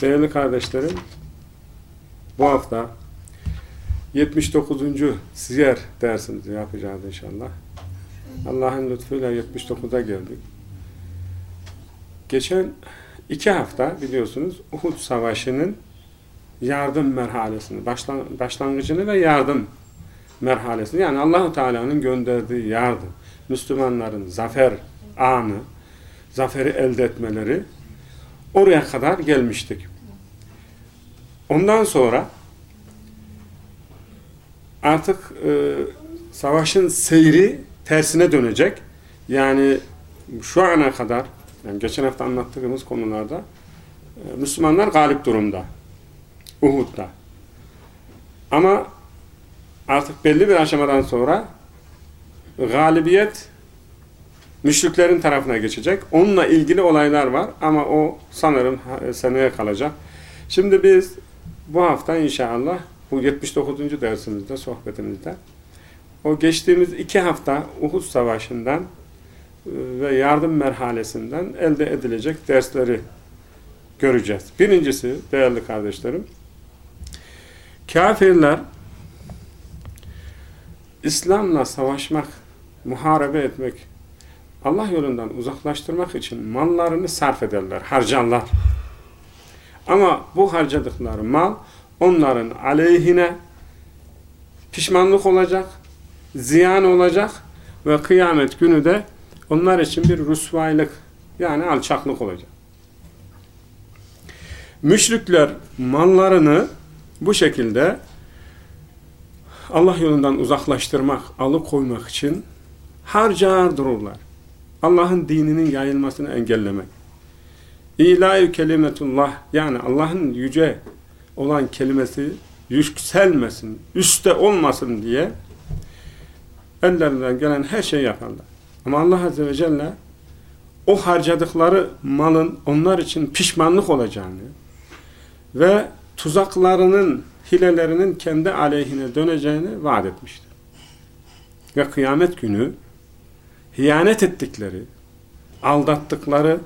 Değerli kardeşlerim, bu hafta 79. siyer dersimizi yapacağız inşallah. Allah'ın lütfuyla 79'a geldik. Geçen iki hafta biliyorsunuz Uhud Savaşı'nın yardım merhalesini, başlangıcını ve yardım merhalesini yani Allahu Teala'nın gönderdiği yardım, Müslümanların zafer anı, zaferi elde etmeleri oraya kadar gelmiştik. Ondan sonra artık e, savaşın seyri tersine dönecek. Yani şu ana kadar, yani geçen hafta anlattığımız konularda e, Müslümanlar galip durumda. Uhud'da. Ama artık belli bir aşamadan sonra galibiyet müşriklerin tarafına geçecek. Onunla ilgili olaylar var ama o sanırım seneye kalacak. Şimdi biz bu hafta inşallah bu 79. dersimizde, sohbetimizde o geçtiğimiz iki hafta Uhud Savaşı'ndan e, ve yardım merhalesinden elde edilecek dersleri göreceğiz. Birincisi değerli kardeşlerim kafirler İslam'la savaşmak, muharebe etmek, Allah yolundan uzaklaştırmak için mallarını sarf ederler, harcarlar. Ama bu harcadıkları mal onların aleyhine pişmanlık olacak, ziyan olacak ve kıyamet günü de onlar için bir rüsvaylık yani alçaklık olacak. Müşrikler mallarını bu şekilde Allah yolundan uzaklaştırmak, alıkoymak için harcar dururlar. Allah'ın dininin yayılmasını engellemek. İlahi kelimetullah yani Allah'ın yüce olan kelimesi yükselmesin, üste olmasın diye ellerinden gelen her şeyi yaparlar. Ama Allah Azze ve Celle o harcadıkları malın onlar için pişmanlık olacağını ve tuzaklarının, hilelerinin kendi aleyhine döneceğini vaat etmiştir. Ve kıyamet günü hiyanet ettikleri, aldattıkları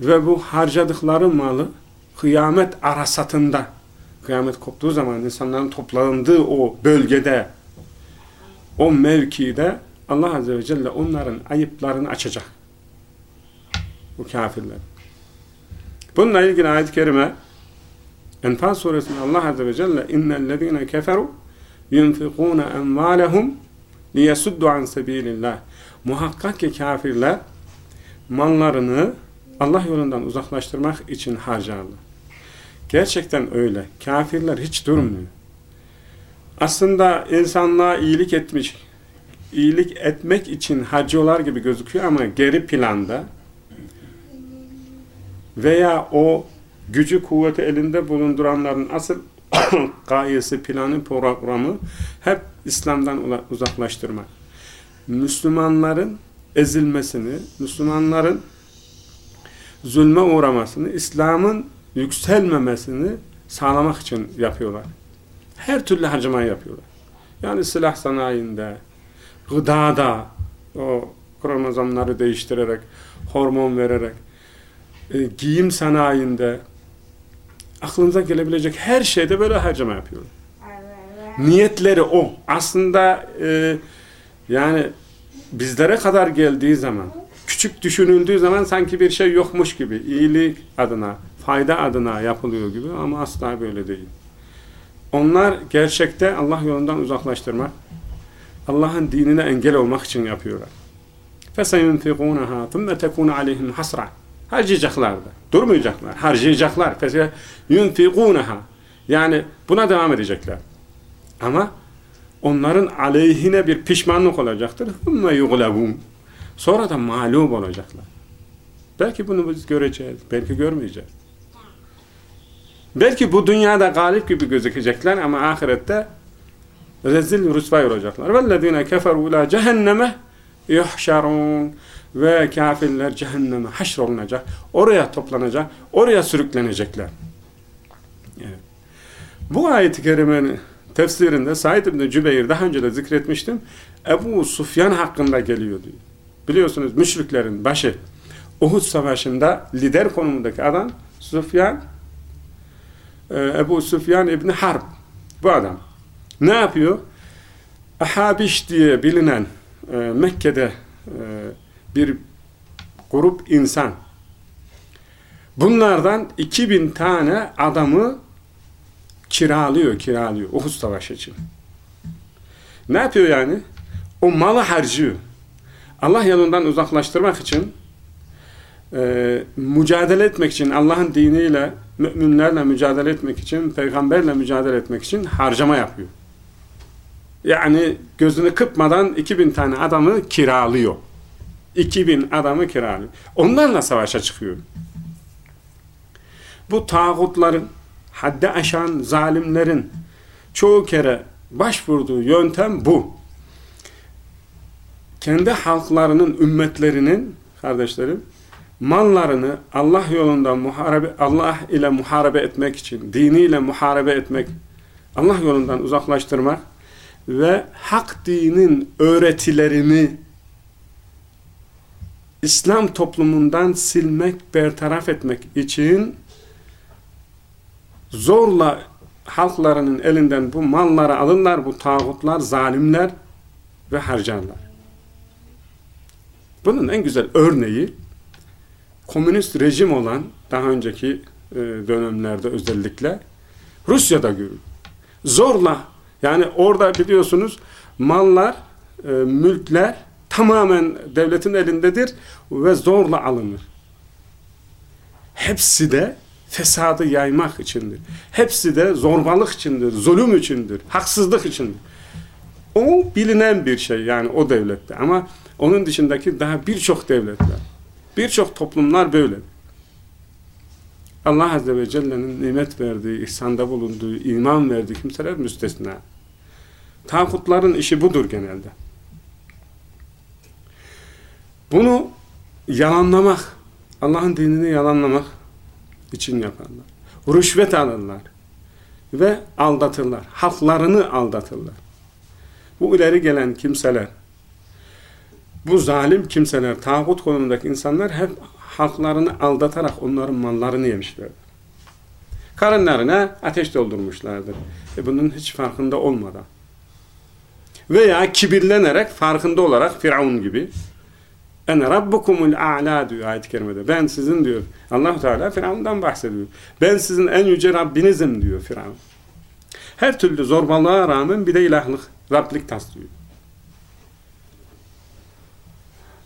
ve bu harcadıkları malı kıyamet arasatında, kıyamet koptuğu zaman insanların toplandığı o bölgede, o mevkide Allah Azze ve Celle onların ayıplarını açacak. Bu kafirler. Bununla ilgili ayet-i kerime Enfal suresinde Allah Azze ve Celle اِنَّ الَّذ۪ينَ كَفَرُوا يُنْفِقُونَ اَنْوَالَهُمْ liyesuddu an sebilillah. Muhakkak ki kafirler mallarını Allah yolundan uzaklaştırmak için harcarlar. Gerçekten öyle. Kafirler hiç durmuyor. Aslında insanlığa iyilik etmiş, iyilik etmek için harcıyorlar gibi gözüküyor ama geri planda veya o gücü kuvveti elinde bulunduranların asıl gayesi, planı, programı hep İslam'dan uzaklaştırmak. Müslümanların ezilmesini, Müslümanların zulme uğramasını, İslam'ın yükselmemesini sağlamak için yapıyorlar. Her türlü harcamayı yapıyorlar. Yani silah sanayinde, gıdada, o kromozomları değiştirerek, hormon vererek, e, giyim sanayinde, aklınıza gelebilecek her şeyde böyle harcama yapıyorlar. Niyetleri o. Aslında e, yani bizlere kadar geldiği zaman, küçük düşünüldüğü zaman sanki bir şey yokmuş gibi, iyilik adına, fayda adına yapılıyor gibi ama asla böyle değil. Onlar gerçekte Allah yolundan uzaklaştırmak, Allah'ın dinine engel olmak için yapıyorlar. فَسَيُنْفِقُونَهَا ثُمَّ تَكُونَ عَلَيْهِمْ حَسْرًا Harcayacaklar da. Durmayacaklar. Harcayacaklar. فَسَيُنْفِقُونَهَا Yani buna devam edecekler. Ama onların aleyhine bir pişmanlık olacaktır. ثُمَّ يُغْلَبُونَ Sonra da mağlup olacaklar. Belki bunu biz göreceğiz. Belki görmeyeceğiz. Belki bu dünyada galip gibi gözükecekler ama ahirette rezil rüsvay olacaklar. وَالَّذ۪ينَ كَفَرُوا اِلٰى cehenneme yuhşarun ve kafirler cehenneme haşrolunacak. Oraya toplanacak. Oraya sürüklenecekler. Evet. Bu ayet-i kerimenin tefsirinde Said İbni Cübeyr daha önce de zikretmiştim. Ebu Sufyan hakkında geliyor diyor. Biliyorsunuz müşriklerin başı Uhud Savaşı'nda lider konumundaki adam Sufyan e, Ebu Sufyan İbni Harb bu adam. Ne yapıyor? Ahabiş diye bilinen e, Mekke'de e, bir grup insan bunlardan 2000 tane adamı kiralıyor, kiralıyor Uhud Savaşı için. Ne yapıyor yani? O malı harcıyor. Allah yolundan uzaklaştırmak için e, mücadele etmek için Allah'ın diniyle müminlerle mücadele etmek için peygamberle mücadele etmek için harcama yapıyor. Yani gözünü kıpmadan 2000 tane adamı kiralıyor. 2000 adamı kiralıyor. Onlarla savaşa çıkıyor. Bu tağutların haddi aşan zalimlerin çoğu kere başvurduğu yöntem bu. Kendi halklarının, ümmetlerinin kardeşlerim mallarını Allah yolunda muharebe Allah ile muharebe etmek için, diniyle muharebe etmek, Allah yolundan uzaklaştırmak ve hak dinin öğretilerini İslam toplumundan silmek, bertaraf etmek için zorla halklarının elinden bu malları alırlar, bu tağutlar, zalimler ve harcarlar. Bunun en güzel örneği komünist rejim olan daha önceki e, dönemlerde özellikle Rusya'da görülür. Zorla yani orada biliyorsunuz mallar, e, mülkler tamamen devletin elindedir ve zorla alınır. Hepsi de fesadı yaymak içindir. Hepsi de zorbalık içindir, zulüm içindir, haksızlık içindir. O bilinen bir şey yani o devlette ama onun dışındaki daha birçok devletler, birçok toplumlar böyle. Allah Azze ve Celle'nin nimet verdiği, ihsanda bulunduğu, iman verdiği kimseler müstesna. Tağutların işi budur genelde. Bunu yalanlamak, Allah'ın dinini yalanlamak için yaparlar. Rüşvet alırlar ve aldatırlar. Halklarını aldatırlar. Bu ileri gelen kimseler, bu zalim kimseler, tağut konumundaki insanlar hep halklarını aldatarak onların mallarını yemişlerdir. Karınlarına ateş doldurmuşlardır. E bunun hiç farkında olmadan. Veya kibirlenerek, farkında olarak Firavun gibi en rabbukumul a'la diyor ayet-i kerimede. Ben sizin diyor. allah Teala Firavun'dan bahsediyor. Ben sizin en yüce Rabbinizim diyor Firavun. Her türlü zorbalığa rağmen bir de ilahlık, Rablik taslıyor.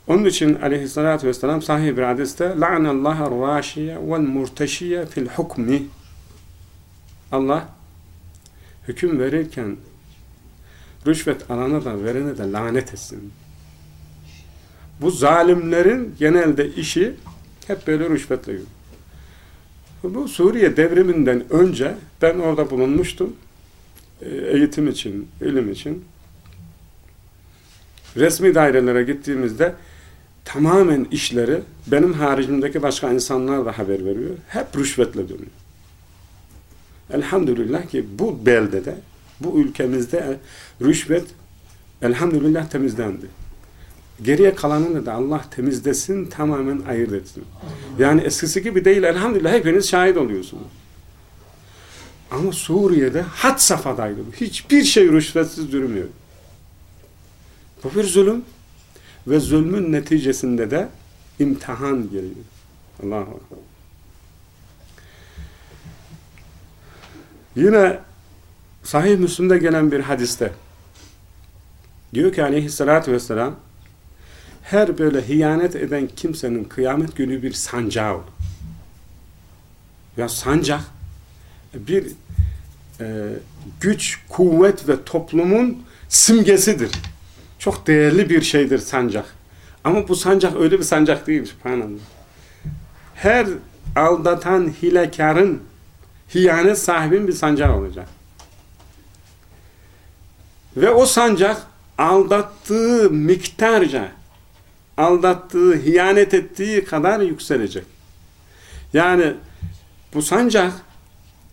Onun için aleyhissalatü vesselam sahih bir hadiste لَعْنَ râşiye vel murteşiye fil hukmi Allah hüküm verirken rüşvet alana da verene de lanet etsin. Bu zalimlerin genelde işi hep böyle rüşvetle yürüyor. Bu Suriye devriminden önce ben orada bulunmuştum. E, eğitim için, ilim için. Resmi dairelere gittiğimizde tamamen işleri benim haricimdeki başka insanlar da haber veriyor. Hep rüşvetle dönüyor. Elhamdülillah ki bu beldede, Bu ülkemizde rüşvet elhamdülillah temizlendi. Geriye kalanını da Allah temizlesin, tamamen ayırt etsin. Yani eskisi gibi değil elhamdülillah hepiniz şahit oluyorsunuz. Ama Suriye'de had safhadaydı. Hiçbir şey rüşvetsiz durmuyor. Bu bir zulüm ve zulmün neticesinde de imtihan geliyor. Allahu. Yine Sahih Müslim'de gelen bir hadiste diyor ki aleyhissalatü vesselam her böyle hiyanet eden kimsenin kıyamet günü bir sancağı olur. Ya sancak bir e, güç, kuvvet ve toplumun simgesidir. Çok değerli bir şeydir sancak. Ama bu sancak öyle bir sancak değil. Her aldatan hilekarın hiyanet sahibin bir sancağı olacak. Ve o sancak aldattığı miktarca aldattığı, hiyanet ettiği kadar yükselecek. Yani bu sancak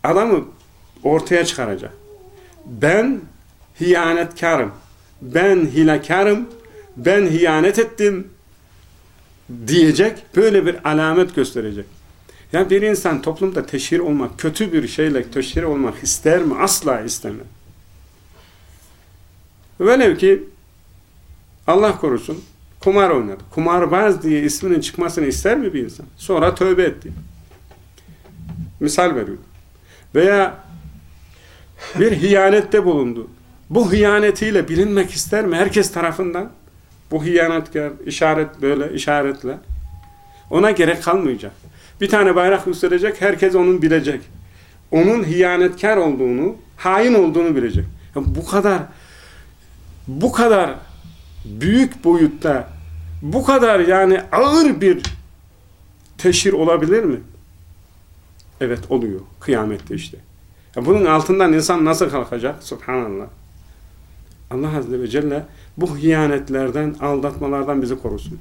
adamı ortaya çıkaracak. Ben hiyanetkarım. Ben hilekarım. Ben hiyanet ettim diyecek. Böyle bir alamet gösterecek. Yani bir insan toplumda teşhir olmak, kötü bir şeyle teşhir olmak ister mi? Asla istemez. Velev ki Allah korusun kumar oynadı. Kumarbaz diye isminin çıkmasını ister mi bir insan? Sonra tövbe etti. Misal veriyorum. Veya bir hiyanette bulundu. Bu hiyanetiyle bilinmek ister mi? Herkes tarafından. Bu hiyanetkar işaret böyle işaretle. Ona gerek kalmayacak. Bir tane bayrak yükselecek, herkes onun bilecek. Onun hiyanetkar olduğunu, hain olduğunu bilecek. Yani bu kadar bu kadar büyük boyutta bu kadar yani ağır bir teşhir olabilir mi? Evet oluyor. Kıyamette işte. Ya bunun altından insan nasıl kalkacak? Subhanallah. Allah Azze ve Celle bu hiyanetlerden, aldatmalardan bizi korusun.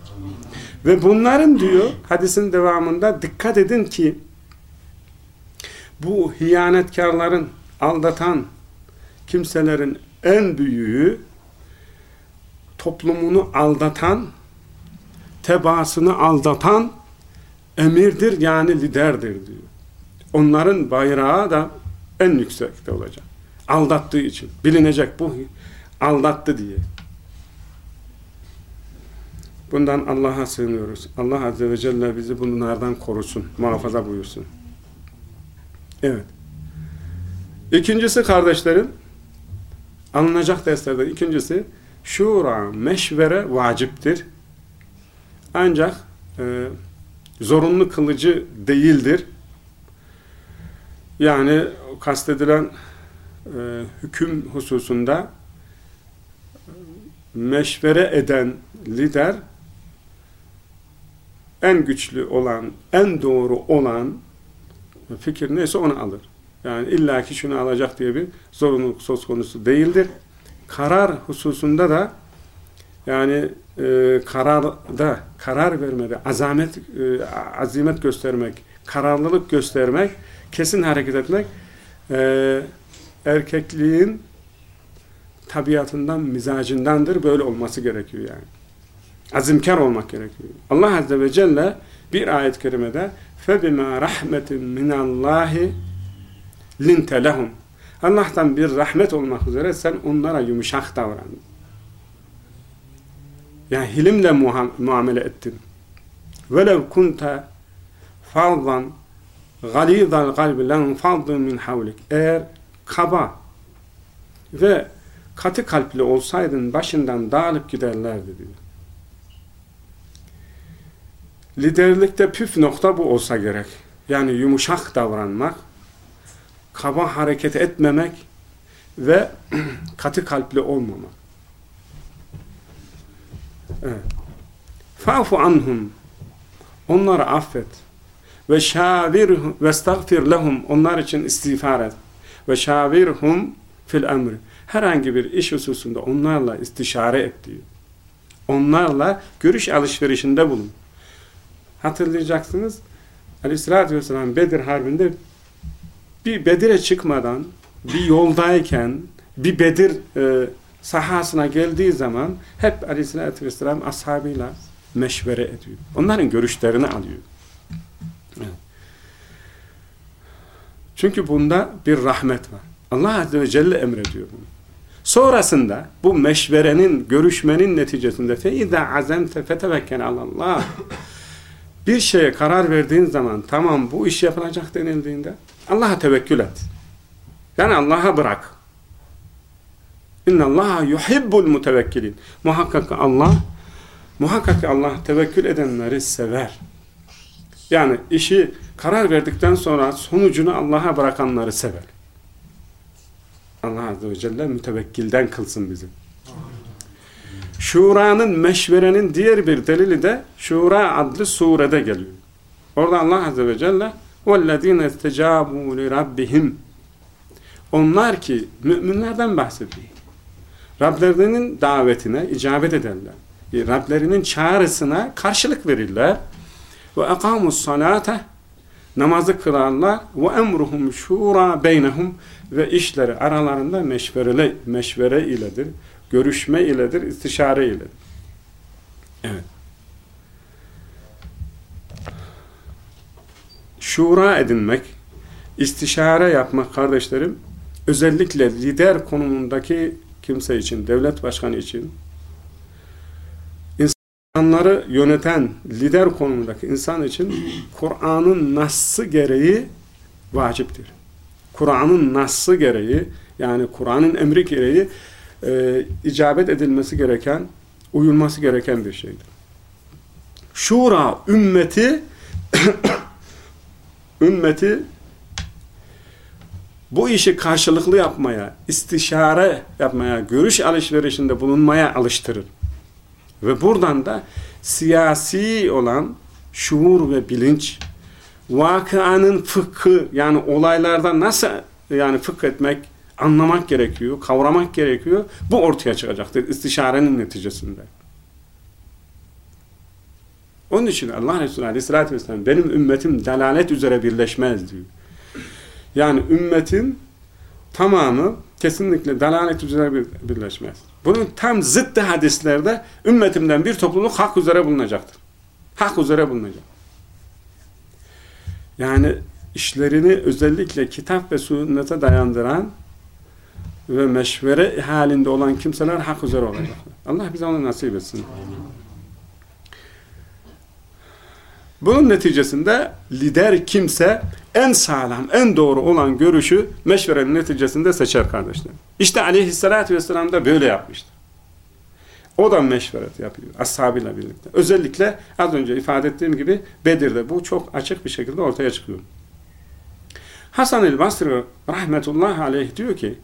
Ve bunların diyor hadisin devamında dikkat edin ki bu hiyanetkarların, aldatan kimselerin en büyüğü toplumunu aldatan, tebaasını aldatan emirdir yani liderdir diyor. Onların bayrağı da en yüksekte olacak. Aldattığı için. Bilinecek bu aldattı diye. Bundan Allah'a sığınıyoruz. Allah Azze ve Celle bizi bunlardan korusun, muhafaza buyursun. Evet. İkincisi kardeşlerim, alınacak derslerden ikincisi, şura, meşvere vaciptir. Ancak e, zorunlu kılıcı değildir. Yani kastedilen e, hüküm hususunda meşvere eden lider en güçlü olan, en doğru olan fikir neyse onu alır. Yani illaki şunu alacak diye bir zorunluluk söz konusu değildir Karar hususunda da yani e, kararda, karar vermede azamet, e, azimet göstermek, kararlılık göstermek, kesin hareket etmek e, erkekliğin tabiatından, mizacındandır. Böyle olması gerekiyor yani. Azimkar olmak gerekiyor. Allah Azze ve Celle bir ayet-i kerimede فَبِمَا رَحْمَةٍ مِنَ اللّٰهِ لِنْتَ لَهُمْ Allah'tan bir rahmet olmak üzere sen onlara yumuşak davrandın. Yani hilimle muamele ettin. Velev kunta fazlan galidal kalbi lan fazdın min havlik. Eğer kaba ve katı kalpli olsaydın başından dağılıp giderlerdi diyor. Liderlikte püf nokta bu olsa gerek. Yani yumuşak davranmak kaba hareket etmemek ve katı kalpli olmamak. Evet. Fa'fu anhum. Onları affet. Ve şavir ve stagfir lehum. Onlar için istiğfar et. Ve şavirhum fil emri. Herhangi bir iş hususunda onlarla istişare et diyor. Onlarla görüş alışverişinde bulun. Hatırlayacaksınız. Aleyhissalatü vesselam Bedir Harbi'nde bir Bedir'e çıkmadan bir yoldayken bir Bedir e, sahasına geldiği zaman hep aleyhissalatü vesselam ashabıyla meşvere ediyor. Onların görüşlerini alıyor. Çünkü bunda bir rahmet var. Allah Azze ve Celle emrediyor bunu. Sonrasında bu meşverenin, görüşmenin neticesinde فَاِذَا عَزَمْتَ فَتَوَكَّنَ Allah bir şeye karar verdiğin zaman tamam bu iş yapılacak denildiğinde Allah'a tevekkül et. Yani Allah'a bırak. İnna Allah yuhibbul mutevekkilin. Muhakkak Allah muhakkak Allah tevekkül edenleri sever. Yani işi karar verdikten sonra sonucunu Allah'a bırakanları sever. Allah Azze ve Celle mütevekkilden kılsın bizi. Şura'nın meşverenin diğer bir delili de Şura adlı surede geliyor. Orada Allah Azze ve Celle وَالَّذ۪ينَ اسْتَجَابُوا لِرَبِّهِمْ Onlar ki müminlerden bahsediyor. Rablerinin davetine icabet ederler. Rablerinin çağrısına karşılık verirler. Ve akamus salate namazı kılarlar ve emruhum şura beynehum ve işleri aralarında meşvere, meşvere iledir, görüşme iledir, istişare iledir. Evet. Şura edinmek, istişare yapmak kardeşlerim, özellikle lider konumundaki kimse için, devlet başkanı için, insanları yöneten lider konumundaki insan için Kur'an'ın nassı gereği vaciptir. Kur'an'ın nassı gereği yani Kur'an'ın emri gereği e, icabet edilmesi gereken, uyulması gereken bir şeydir. Şura ümmeti ümmeti bu işi karşılıklı yapmaya, istişare yapmaya, görüş alışverişinde bulunmaya alıştırır. Ve buradan da siyasi olan şuur ve bilinç, vakıanın fıkhı yani olaylarda nasıl yani fıkh etmek, anlamak gerekiyor, kavramak gerekiyor. Bu ortaya çıkacaktır istişarenin neticesinde. Onun için Allah Resulü Aleyhisselatü Vesselam benim ümmetim delalet üzere birleşmez diyor. Yani ümmetin tamamı kesinlikle dalalet üzere birleşmez. Bunun tam zıttı hadislerde ümmetimden bir topluluk hak üzere bulunacaktır. Hak üzere bulunacak. Yani işlerini özellikle kitap ve sünnete dayandıran ve meşvere halinde olan kimseler hak üzere olacaklar. Allah bize onu nasip etsin. Bunun neticesinde lider kimse en sağlam, en doğru olan görüşü meşverenin neticesinde seçer kardeşler. İşte aleyhissalatü vesselam da böyle yapmıştır. O da meşveret yapıyor ashabıyla birlikte. Özellikle az önce ifade ettiğim gibi Bedir'de bu çok açık bir şekilde ortaya çıkıyor. Hasan el Basri rahmetullahi aleyh diyor ki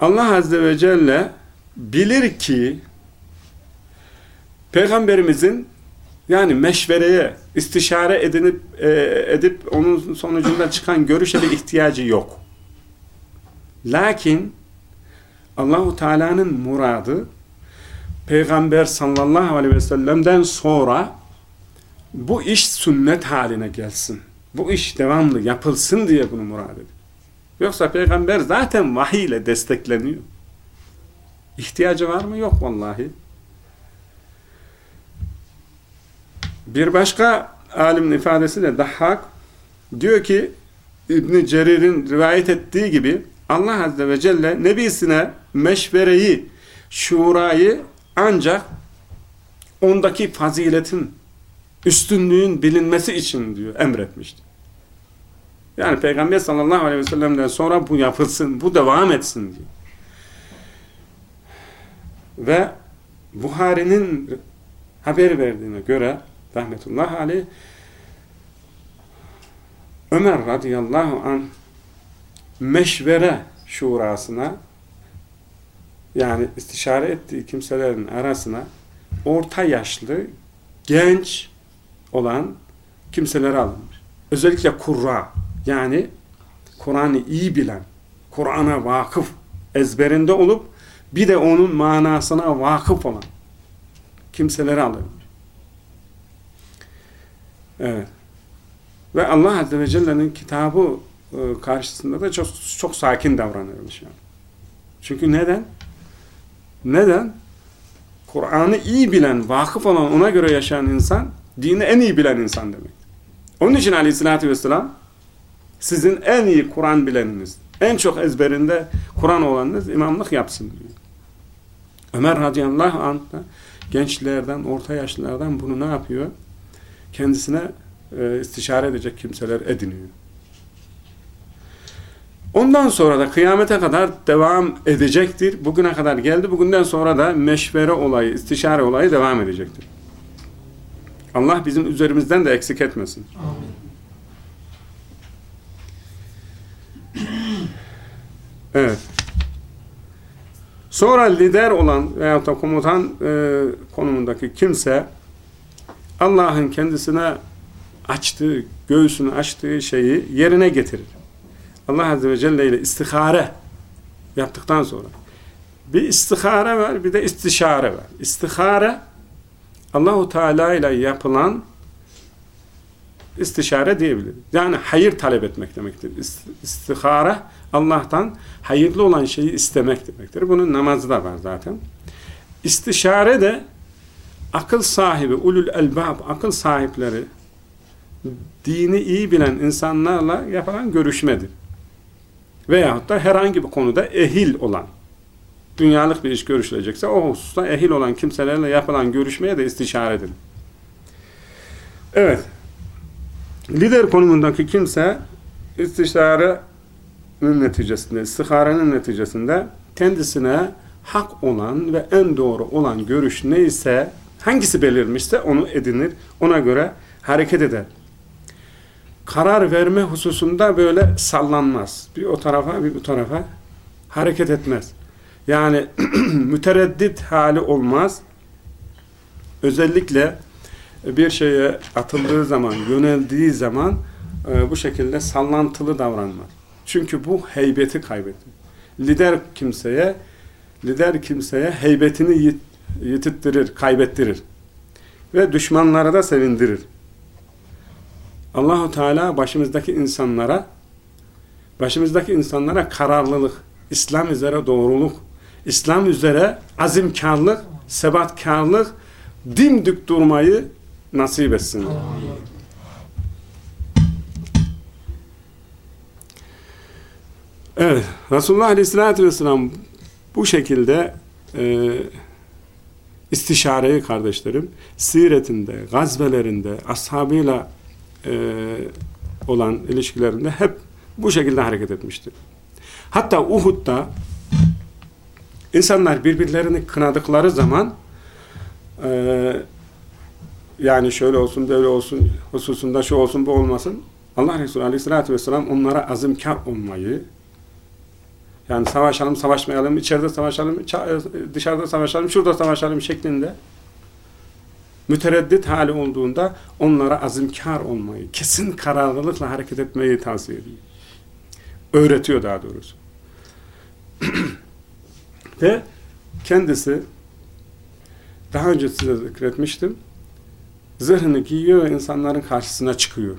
Allah azze ve celle bilir ki Peygamberimizin yani meşvereye, istişare edinip e, edip onun sonucunda çıkan görüşe bir ihtiyacı yok. Lakin Allahu Teala'nın muradı Peygamber sallallahu aleyhi ve sellem'den sonra bu iş sünnet haline gelsin. Bu iş devamlı yapılsın diye bunu murad ediyor. Yoksa peygamber zaten vahiy ile destekleniyor. İhtiyacı var mı? Yok vallahi. Bir başka alimin ifadesi de Dahhak diyor ki İbn Cerir'in rivayet ettiği gibi Allah Azze ve Celle nebisine meşvereyi, şurayı ancak ondaki faziletin, üstünlüğün bilinmesi için diyor emretmiştir. Yani Peygamber sallallahu aleyhi ve sellem'den sonra bu yapılsın, bu devam etsin diyor. Ve Buhari'nin haber verdiğine göre rahmetullahi aleyh Ömer radıyallahu an meşvere şurasına yani istişare ettiği kimselerin arasına orta yaşlı genç olan kimseleri alınmış. Özellikle kurra yani Kur'an'ı iyi bilen, Kur'an'a vakıf, ezberinde olup bir de onun manasına vakıf olan kimseleri alınmış. Evet. Ve Allah Azze ve Celle'nin kitabı e, karşısında da çok çok sakin davranırmış yani. Çünkü neden? Neden? Kur'an'ı iyi bilen, vakıf olan, ona göre yaşayan insan, dini en iyi bilen insan demek. Onun için aleyhissalatü vesselam sizin en iyi Kur'an bileniniz, en çok ezberinde Kur'an olanınız imamlık yapsın diyor. Ömer radıyallahu anh da gençlerden, orta yaşlılardan bunu ne yapıyor? Kendisine e, istişare edecek kimseler ediniyor. Ondan sonra da kıyamete kadar devam edecektir. Bugüne kadar geldi. Bugünden sonra da meşvere olayı, istişare olayı devam edecektir. Allah bizim üzerimizden de eksik etmesin. Amin. Evet. Sonra lider olan veya da komutan e, konumundaki kimse Allah'ın kendisine açtığı, göğsünü açtığı şeyi yerine getirir. Allah Azze ve Celle ile istihare yaptıktan sonra bir istihare var, bir de istişare var. İstihare Allahu Teala ile yapılan istişare diyebiliriz. Yani hayır talep etmek demektir. İstihare Allah'tan hayırlı olan şeyi istemek demektir. Bunun namazı da var zaten. İstişare de akıl sahibi, ulul elbab, akıl sahipleri dini iyi bilen insanlarla yapılan görüşmedir. Veyahut da herhangi bir konuda ehil olan dünyalık bir iş görüşülecekse o hususta ehil olan kimselerle yapılan görüşmeye de istişare edilir. Evet. Lider konumundaki kimse istişarenin neticesinde, istiharenin neticesinde kendisine hak olan ve en doğru olan görüş neyse, hangisi belirmişse onu edinir, ona göre hareket eder. Karar verme hususunda böyle sallanmaz. Bir o tarafa bir bu tarafa hareket etmez. Yani mütereddit hali olmaz. Özellikle bir şeye atıldığı zaman, yöneldiği zaman e, bu şekilde sallantılı davranmaz. Çünkü bu heybeti kaybeder. Lider kimseye lider kimseye heybetini yit, yitittirir, kaybettirir. Ve düşmanlara da sevindirir. Allahu Teala başımızdaki insanlara başımızdaki insanlara kararlılık, İslam üzere doğruluk, İslam üzere azimkarlık, sebatkarlık, dimdik durmayı nasip etsin. Evet, Resulullah Aleyhisselatü Vesselam bu şekilde e, istişareyi kardeşlerim, siretinde, gazvelerinde, ashabıyla e, olan ilişkilerinde hep bu şekilde hareket etmiştir. Hatta Uhud'da insanlar birbirlerini kınadıkları zaman e, yani şöyle olsun, böyle olsun, hususunda şu olsun, bu olmasın. Allah Resulü Aleyhisselatü Vesselam onlara azimkar olmayı, yani savaşalım, savaşmayalım, içeride savaşalım, dışarıda savaşalım, şurada savaşalım şeklinde mütereddit hali olduğunda onlara azimkar olmayı, kesin kararlılıkla hareket etmeyi tavsiye ediyor. Öğretiyor daha doğrusu. Ve kendisi daha önce size zikretmiştim zırhını giyiyor ve insanların karşısına çıkıyor.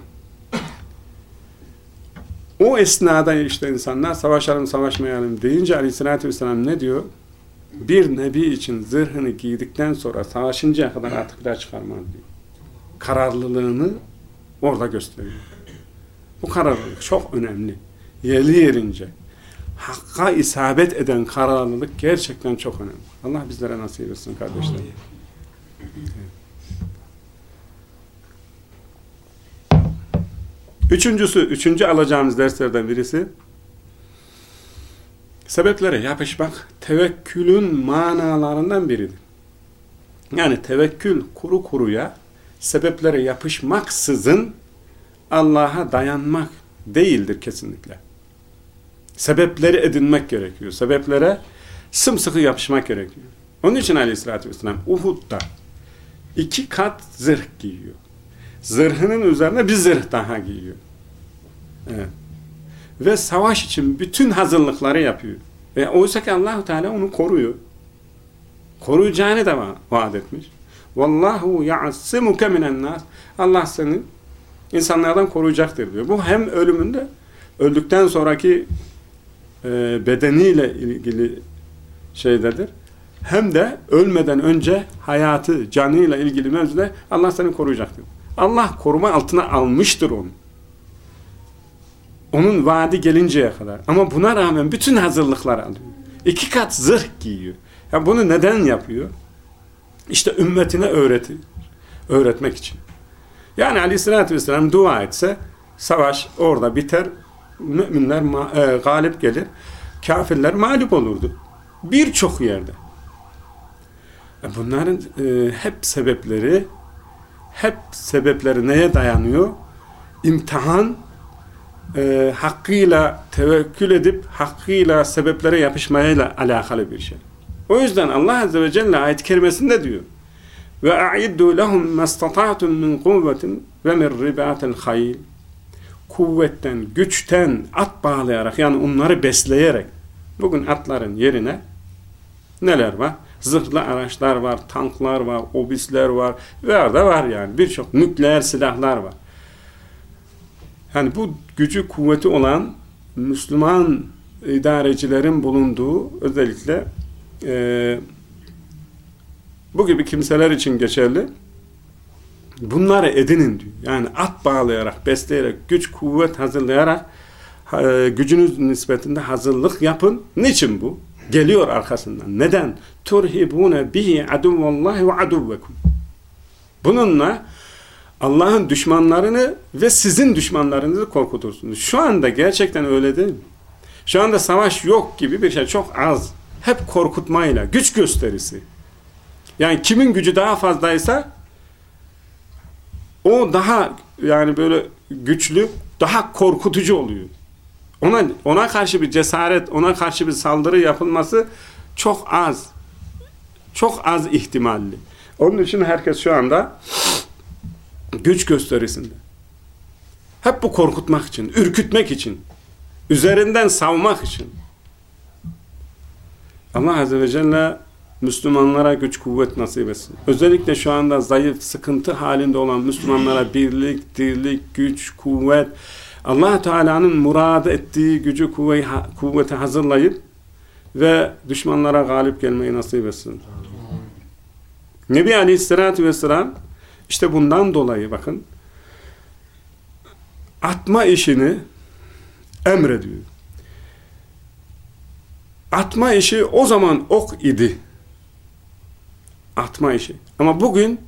O esnada işte insanlar savaşalım savaşmayalım deyince aleyhissalatü vesselam ne diyor? Bir nebi için zırhını giydikten sonra savaşıncaya kadar artık bir daha çıkarmaz diyor. Kararlılığını orada gösteriyor. Bu kararlılık çok önemli. Yerli yerince. Hakka isabet eden kararlılık gerçekten çok önemli. Allah bizlere nasip etsin kardeşler. Evet. Üçüncüsü, üçüncü alacağımız derslerden birisi sebeplere yapışmak tevekkülün manalarından biridir. Yani tevekkül kuru kuruya sebeplere yapışmaksızın Allah'a dayanmak değildir kesinlikle. Sebepleri edinmek gerekiyor. Sebeplere sımsıkı yapışmak gerekiyor. Onun için aleyhissalatü vesselam Uhud'da iki kat zırh giyiyor. Zırhının üzerine bir zırh daha giyiyor. Evet. Ve savaş için bütün hazırlıkları yapıyor. Ve oysa ki allah Teala onu koruyor. Koruyacağını da vaat etmiş. Vallahu ya'simuke minen nas. Allah seni insanlardan koruyacaktır diyor. Bu hem ölümünde öldükten sonraki e, bedeniyle ilgili şeydedir. Hem de ölmeden önce hayatı, canıyla ilgili mevzuda Allah seni koruyacaktır. Allah koruma altına almıştır onu. Onun vaadi gelinceye kadar. Ama buna rağmen bütün hazırlıklar alıyor. İki kat zırh giyiyor. Ya bunu neden yapıyor? İşte ümmetine öğretir. Öğretmek için. Yani aleyhissalatü vesselam dua etse savaş orada biter. Müminler e, galip gelir. Kafirler mağlup olurdu. Birçok yerde. E, bunların e, hep sebepleri hep sebepleri neye dayanıyor? İmtihan e, hakkıyla tevekkül edip hakkıyla sebeplere yapışmayla alakalı bir şey. O yüzden Allah Azze ve Celle ayet-i kerimesinde diyor ve a'iddu lehum mastata'tum min kuvvetin ve min ribatil hayl kuvvetten, güçten at bağlayarak yani onları besleyerek bugün atların yerine neler var? Zırhlı araçlar var, tanklar var, obisler var ve da var yani birçok nükleer silahlar var. Yani bu gücü kuvveti olan Müslüman idarecilerin bulunduğu özellikle e, bu gibi kimseler için geçerli. Bunları edinin diyor. Yani at bağlayarak, besleyerek, güç, kuvvet hazırlayarak gücünüz nispetinde hazırlık yapın. Niçin bu? Geliyor arkasından. Neden? Turhibune bihi aduvallahi ve aduvvekum. Bununla Allah'ın düşmanlarını ve sizin düşmanlarınızı korkutursunuz. Şu anda gerçekten öyle değil mi? Şu anda savaş yok gibi bir şey. Çok az. Hep korkutmayla, güç gösterisi. Yani kimin gücü daha fazlaysa o daha yani böyle güçlü, daha korkutucu oluyor. Ona ona karşı bir cesaret, ona karşı bir saldırı yapılması çok az. Çok az ihtimalli. Onun için herkes şu anda güç gösterisinde. Hep bu korkutmak için, ürkütmek için, üzerinden savmak için. Allah Azze ve Celle Müslümanlara güç kuvvet nasip etsin. Özellikle şu anda zayıf, sıkıntı halinde olan Müslümanlara birlik, dirlik, güç, kuvvet, allah Teala'nın murad ettiği gücü, kuvveti hazırlayıp ve düşmanlara galip gelmeyi nasip etsin. Nebi Aleyhisselatü Vesselam işte bundan dolayı bakın atma işini emrediyor. Atma işi o zaman ok idi. Atma işi. Ama bugün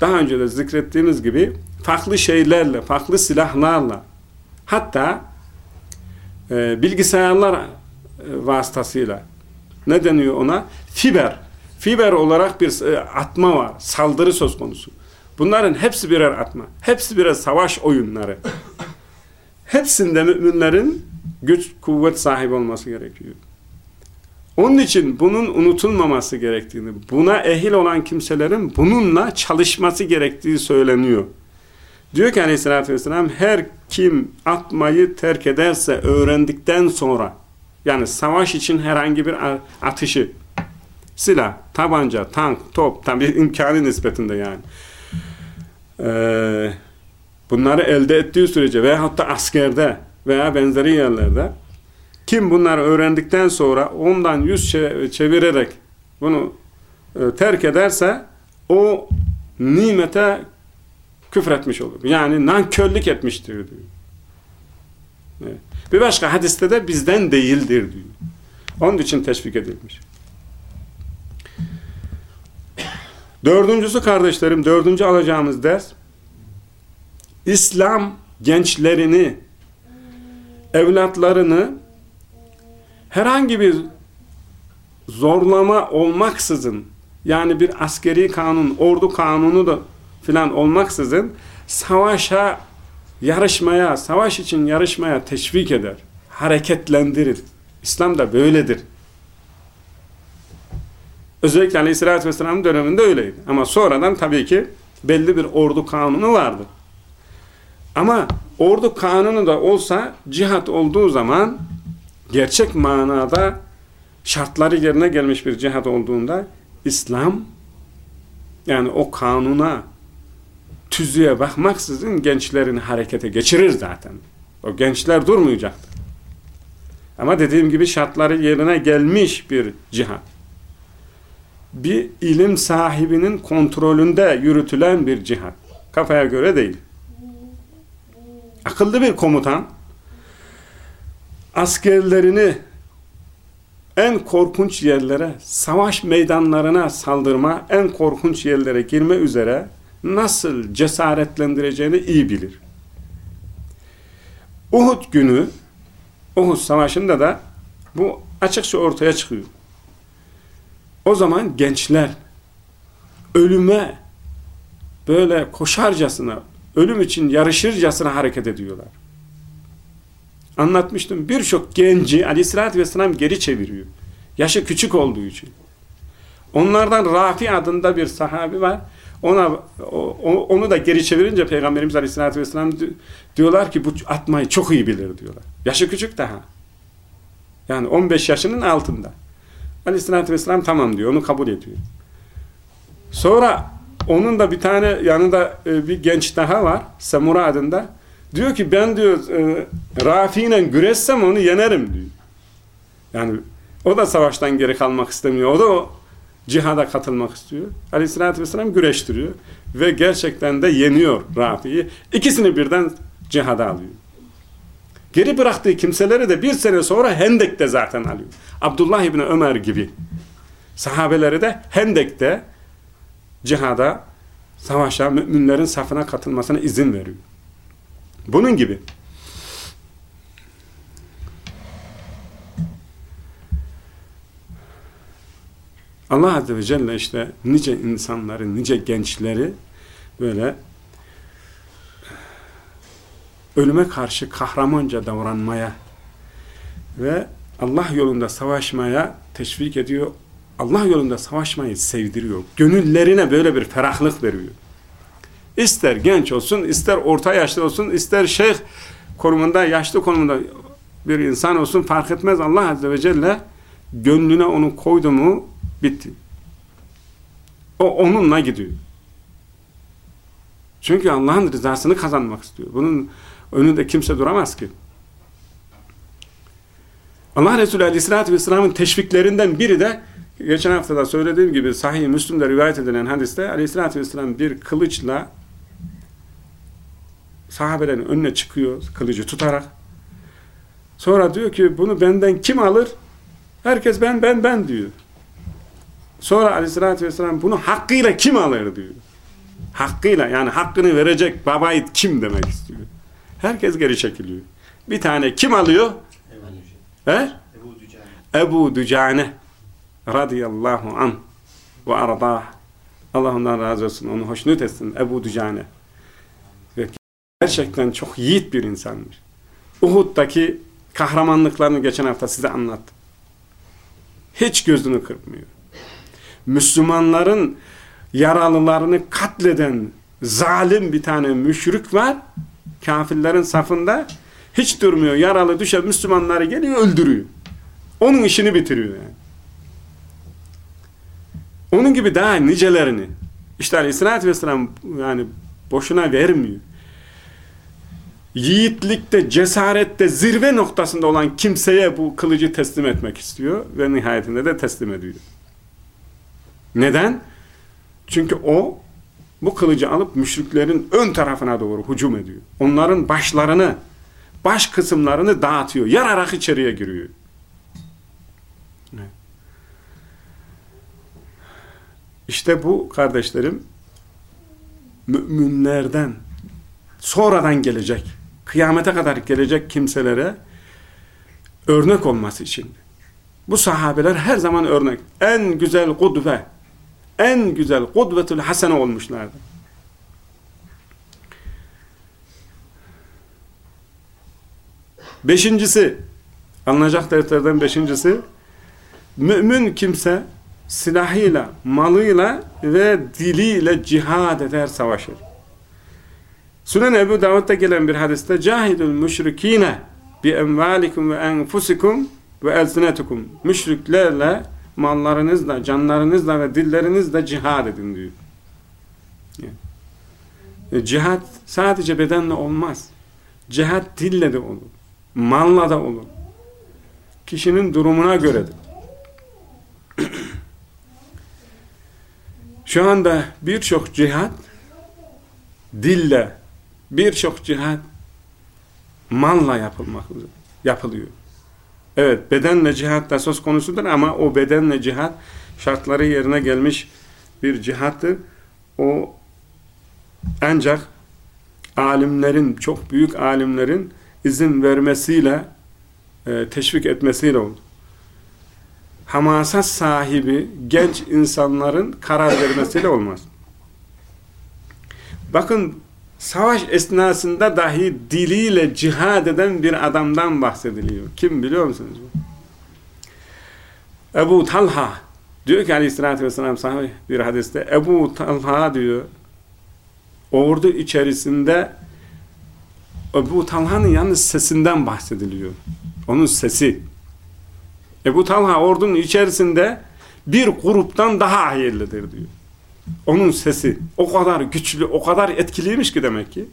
daha önce de zikrettiğimiz gibi farklı şeylerle, farklı silahlarla hatta e, bilgisayarlar e, vasıtasıyla ne deniyor ona? Fiber. Fiber olarak bir e, atma var. Saldırı söz konusu. Bunların hepsi birer atma. Hepsi birer savaş oyunları. Hepsinde müminlerin güç, kuvvet sahibi olması gerekiyor. Onun için bunun unutulmaması gerektiğini, buna ehil olan kimselerin bununla çalışması gerektiği söyleniyor. Diyor ki aleyhissalatü vesselam her kim atmayı terk ederse öğrendikten sonra yani savaş için herhangi bir atışı silah, tabanca, tank, top tabi imkanı nispetinde yani. E, bunları elde ettiği sürece veyahut da askerde veya benzeri yerlerde kim bunları öğrendikten sonra ondan yüz çevirerek bunu e, terk ederse o nimete küfretmiş olur. Yani nankörlük etmiştir diyor. Evet. Bir başka hadiste de bizden değildir diyor. Onun için teşvik edilmiş. Dördüncüsü kardeşlerim, dördüncü alacağımız ders İslam gençlerini evlatlarını herhangi bir zorlama olmaksızın yani bir askeri kanun, ordu kanunu da filan olmaksızın savaşa yarışmaya, savaş için yarışmaya teşvik eder, hareketlendirir. İslam da böyledir. Özellikle Aleyhisselatü Vesselam'ın döneminde öyleydi. Ama sonradan tabii ki belli bir ordu kanunu vardı. Ama ordu kanunu da olsa cihat olduğu zaman gerçek manada şartları yerine gelmiş bir cihat olduğunda İslam yani o kanuna tüzüğe bakmaksızın gençlerini harekete geçirir zaten. O gençler durmayacaktır. Ama dediğim gibi şartları yerine gelmiş bir cihat. bir ilim sahibinin kontrolünde yürütülen bir cihat. Kafaya göre değil. Akıllı bir komutan askerlerini en korkunç yerlere, savaş meydanlarına saldırma, en korkunç yerlere girme üzere nasıl cesaretlendireceğini iyi bilir. Uhud günü, Uhud savaşında da bu açıkça ortaya çıkıyor. O zaman gençler ölüme böyle koşarcasına, ölüm için yarışırcasına hareket ediyorlar. Anlatmıştım. Birçok genci aleyhissalatü vesselam geri çeviriyor. Yaşı küçük olduğu için. Onlardan Rafi adında bir sahabi var. Ona o, onu da geri çevirince Peygamberimiz Aleyhisselatü Vesselam diyorlar ki bu atmayı çok iyi bilir diyorlar. Yaşı küçük daha. Yani 15 yaşının altında. Aleyhisselatü Vesselam tamam diyor. Onu kabul ediyor. Sonra onun da bir tane yanında e, bir genç daha var. Samura adında. Diyor ki ben diyor e, Rafi ile güreşsem onu yenerim diyor. Yani o da savaştan geri kalmak istemiyor. O da o cihada katılmak istiyor. Aleyhissalatü vesselam güreştiriyor. Ve gerçekten de yeniyor Rafi'yi. İkisini birden cihada alıyor. Geri bıraktığı kimseleri de bir sene sonra Hendek'te zaten alıyor. Abdullah İbni Ömer gibi sahabeleri de Hendek'te cihada savaşa, müminlerin safına katılmasına izin veriyor. Bunun gibi. Allah Azze ve Celle işte nice insanları, nice gençleri böyle ölüme karşı kahramanca davranmaya ve Allah yolunda savaşmaya teşvik ediyor. Allah yolunda savaşmayı sevdiriyor. Gönüllerine böyle bir ferahlık veriyor. İster genç olsun, ister orta yaşlı olsun, ister şeyh konumunda, yaşlı konumunda bir insan olsun fark etmez. Allah Azze ve Celle gönlüne onu koydu mu bitti. O onunla gidiyor. Çünkü Allah'ın rızasını kazanmak istiyor. Bunun önünde kimse duramaz ki. Allah Resulü Aleyhisselatü Vesselam'ın teşviklerinden biri de geçen hafta da söylediğim gibi sahih Müslüm'de rivayet edilen hadiste Aleyhisselatü Vesselam bir kılıçla sahabelerin önüne çıkıyor kılıcı tutarak. Sonra diyor ki bunu benden kim alır? Herkes ben ben ben diyor. Sonra aleyhissalatü vesselam bunu hakkıyla kim alır diyor. Hakkıyla yani hakkını verecek babayit kim demek istiyor. Herkes geri çekiliyor. Bir tane kim alıyor? Ebu He? Ebu Dücane. Ebu Dücane radıyallahu an ve ardah. Allah ondan razı olsun. Onu hoşnut etsin. Ebu Dücane. Gerçekten çok yiğit bir insanmış. Uhud'daki kahramanlıklarını geçen hafta size anlattım. Hiç gözünü kırpmıyor. Müslümanların yaralılarını katleden zalim bir tane müşrik var. Kafirlerin safında hiç durmuyor. Yaralı düşen Müslümanları geliyor öldürüyor. Onun işini bitiriyor yani. Onun gibi daha nicelerini işte Aleyhisselatü Vesselam yani boşuna vermiyor. Yiğitlikte, cesarette, zirve noktasında olan kimseye bu kılıcı teslim etmek istiyor ve nihayetinde de teslim ediyor. Neden? Çünkü o bu kılıcı alıp müşriklerin ön tarafına doğru hücum ediyor. Onların başlarını, baş kısımlarını dağıtıyor. Yararak içeriye giriyor. İşte bu kardeşlerim müminlerden sonradan gelecek, kıyamete kadar gelecek kimselere örnek olması için. Bu sahabeler her zaman örnek. En güzel kudve, en güzel kudvetül hasene olmuşlardı. Beşincisi, anlayacak defterden beşincisi, mümin kimse silahıyla, malıyla ve diliyle cihad eder, savaşır. Sünen Ebu Davud'da gelen bir hadiste cahidul müşrikine bi envalikum ve enfusikum ve elsinetukum müşriklerle mallarınızla, canlarınızla ve dillerinizle cihad edin diyor. E, cihad sadece bedenle olmaz. Cihad dille de olur. Malla da olur. Kişinin durumuna göredir. Şu anda birçok cihat dille, birçok cihat malla yapılmak yapılıyor. Evet, bedenle cihat da söz konusudur ama o bedenle cihat şartları yerine gelmiş bir cihattır. O ancak alimlerin, çok büyük alimlerin izin vermesiyle, e, teşvik etmesiyle oldu. Hamasat sahibi genç insanların karar vermesiyle olmaz. Bakın savaş esnasında dahi diliyle cihad eden bir adamdan bahsediliyor. Kim biliyor musunuz? Ebu Talha diyor ki aleyhissalatü vesselam sahih bir hadiste Ebu Talha diyor ordu içerisinde Ebu Talha'nın yalnız sesinden bahsediliyor. Onun sesi. Ebu Talha ordunun içerisinde bir gruptan daha hayırlıdır diyor. Onun sesi o kadar güçlü, o kadar etkiliymiş ki demek ki.